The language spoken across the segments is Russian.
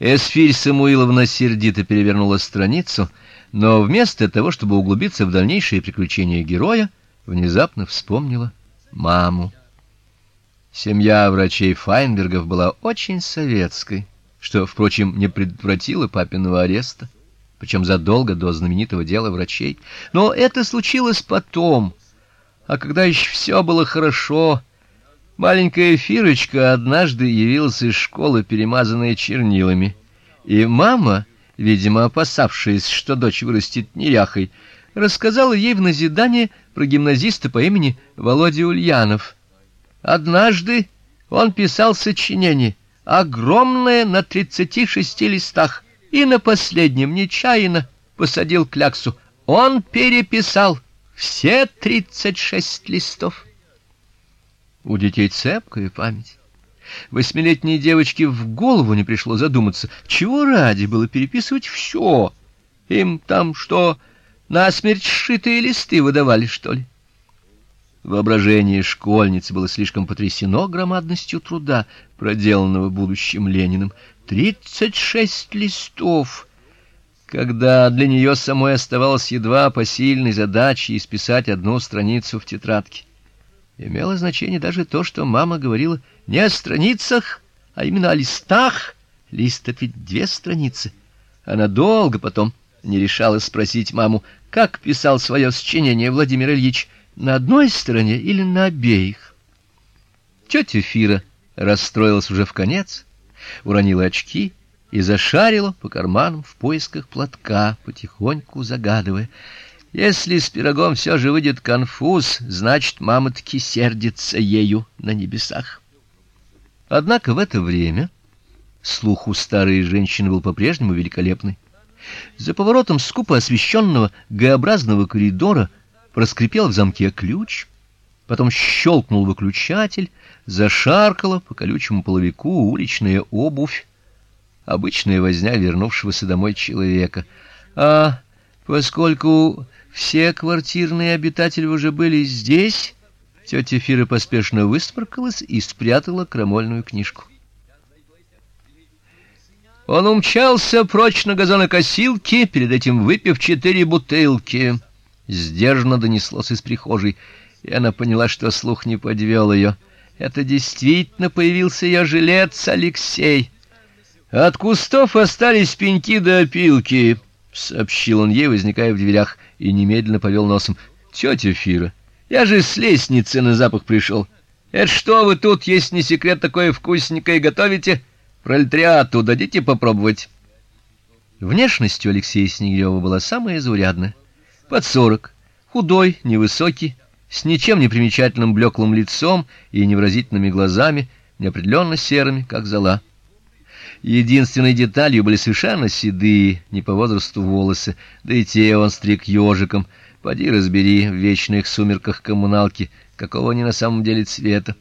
Эсфирь Самуиловна сердито перевернула страницу, но вместо того, чтобы углубиться в дальнейшие приключения героя, внезапно вспомнила маму. Семья врачей Файнбергов была очень советской, что, впрочем, не предотвратило папиного ареста, причем задолго до знаменитого дела врачей. Но это случилось потом. А когда еще все было хорошо, маленькая Фирочка однажды явилась из школы, перемазанная чернилами, и мама, видимо, опасавшаяся, что дочь вырастет неряхой, рассказала ей в назидание про гимназиста по имени Володя Ульянов. Однажды он писал сочинение, огромное на тридцати шести листах, и на последнем нечаянно посадил кляксу. Он переписал все тридцать шесть листов. У детей цепкая память. Восьмилетней девочке в голову не пришло задуматься, чего ради было переписывать все. Им там что, насмерть сшитые листы выдавали, что ли? Воображение школьницы было слишком потрясено громадностью труда, проделанного будущим Лениным. Тридцать шесть листов! Когда для нее самой оставалось едва посильной задачей исписать одну страницу в тетрадке. Имело значение даже то, что мама говорила не о страницах, а именно о листах. Лист это ведь две страницы. Она долго потом не решалась спросить маму, как писал свое сочинение Владимир Ильич, на одной стороне или на обеих. Тетя Фира расстроилась уже в конец, уронила очки и зашарила по карманам в поисках платка, потихоньку загадывая: если с пирогом все же выйдет конфуз, значит, мама таки сердится ею на небесах. Однако в это время слух у старой женщины был по-прежнему великолепный. За поворотом скупо освещенного Г-образного коридора проскрипел в замке ключ, потом щелкнул выключатель, зашаркала по колючему половику уличная обувь, обычная возня вернувшегося домой человека. А поскольку все квартирные обитатели уже были здесь, тетя Фира поспешно высморкалась и спрятала крамольную книжку. Он умчался прочь на газонокосилке, перед этим выпив четыре бутылки сдержанно донеслось из прихожей, и она поняла, что слух не подвел ее. Это действительно появился ее жилец Алексей. От кустов остались пеньки до опилки, сообщил он ей, возникая в дверях, и немедленно повел носом. Тетя Фира, я же с лестницы на запах пришел. Это что вы тут, есть не секрет, такое вкусненькое готовите? Пролетариату дадите попробовать. Внешностью Алексея Снегирева была самая заурядная под сорок, худой, невысокий, с ничем не примечательным блеклым лицом и невыразительными глазами, неопределенно серыми, как зола. Единственной деталью были совершенно седые, не по возрасту волосы, да и те он стриг ежиком. Поди разбери в вечных сумерках коммуналки, какого они на самом деле цвета.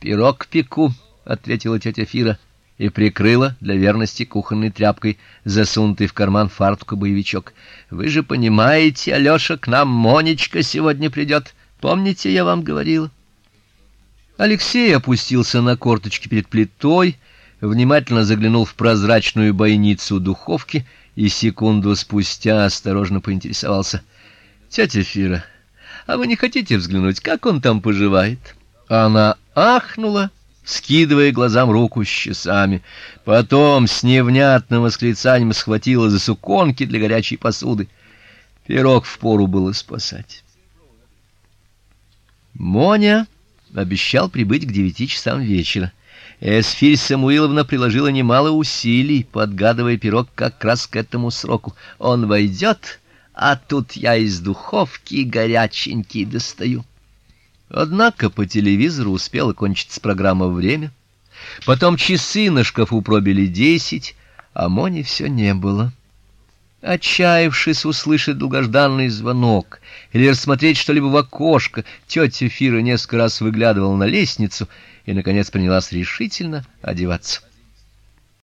Пирог пеку, ответила тетя Фира и прикрыла для верности кухонной тряпкой засунутый в карман фартука боевичок. Вы же понимаете, Алёша, к нам Монечка сегодня придет. Помните, я вам говорил? Алексей опустился на корточки перед плитой, внимательно заглянул в прозрачную бойницу духовки и секунду спустя осторожно поинтересовался: "Тетя Фира, а вы не хотите взглянуть, как он там поживает?" Она ахнула скидывая глазам руку с часами. Потом с невнятным восклицанием схватила за суконки для горячей посуды. Пирог впору было спасать. Моня обещал прибыть к девяти часам вечера. Эсфирь Самуиловна приложила немало усилий, подгадывая пирог как раз к этому сроку. Он войдет, а тут я из духовки горяченький достаю. Однако по телевизору успела кончиться программа «Время». Потом часы на шкафу пробили десять, а Мони все не было. Отчаявшись услышать долгожданный звонок или рассмотреть что-либо в окошко, тетя Фира несколько раз выглядывала на лестницу и наконец принялась решительно одеваться.